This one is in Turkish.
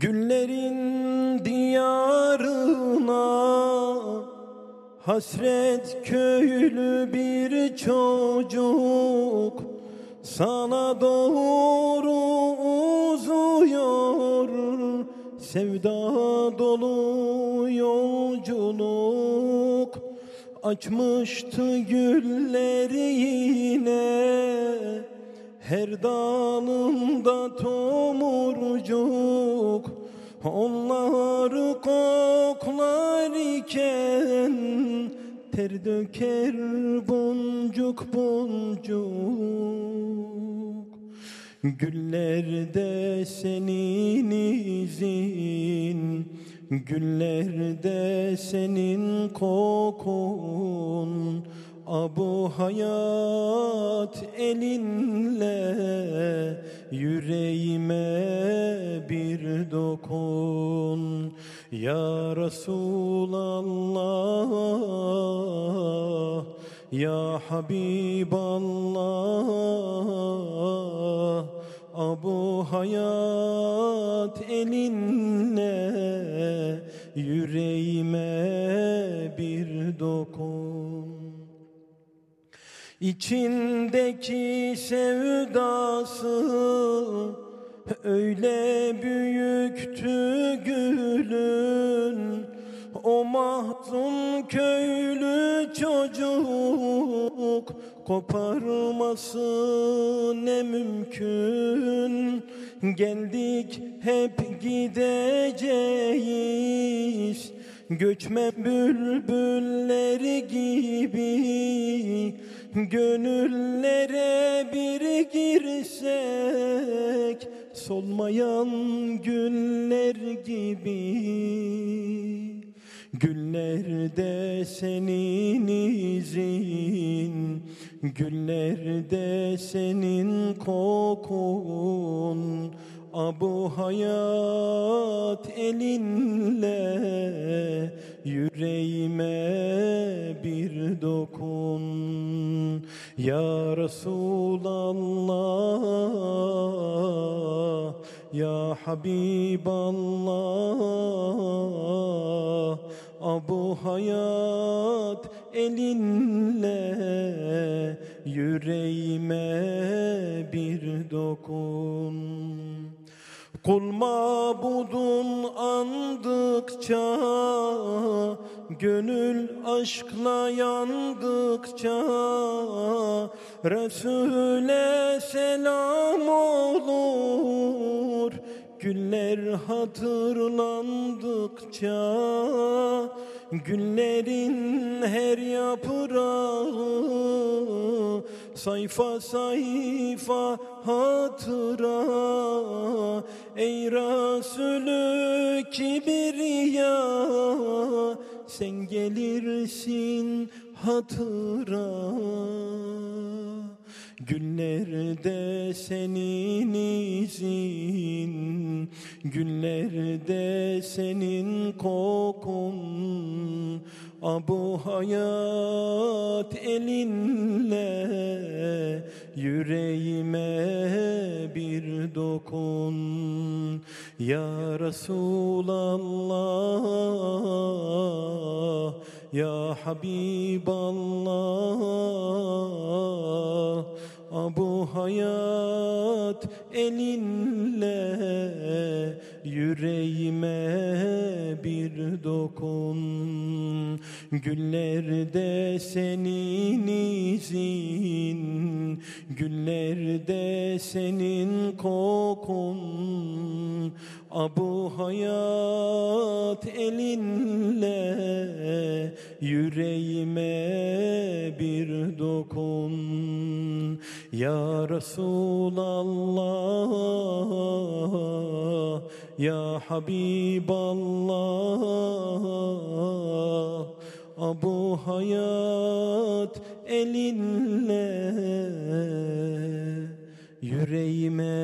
Güllerin diyarına Hasret köylü bir çocuk. Sana doğru uzuyor Sevda dolu yolculuk. Açmıştı gülleri yine her dalında tomurcuk Onları koklar iken Ter döker boncuk boncuk. Güllerde senin izin Güllerde senin kokun Abu hayat elinle yüreğime bir dokun. Ya Resulallah Ya Habiballah Abu hayat elinle yüreğime bir dokun İçindeki sevdası öyle büyüktü gülün. O mahzun köylü çocuk koparması ne mümkün? Geldik hep gideceğiz Göçmen bülbülleri gibi Gönüllere bir girsek Solmayan güller gibi Güllerde senin izin Güllerde senin kokun Abu hayat elinle yüreğime bir dokun. Ya Resulallah Ya Habiballah Abu hayat elinle yüreğime bir dokun Kul mabudun andıkça Gönül aşkla yandıkça Resul'e selam olur Güller hatırlandıkça Günlerin her yaprağı Sayfa sayfa hatıra. Ey Resulü Kibriya Sen gelirsin hatıra. Günlerde senin izin Günlerde senin kokun. Abu hayat elinle yüreğime bir dokun Ya Resulallah Ya Habiballah. Abu hayat elinle yüreğime dokun Güllerde senin izin Güllerde senin kokun. Abu hayat elinle yüreğime bir dokun. Ya Resulallah Ya Habiballah Abu hayat elinle yüreğime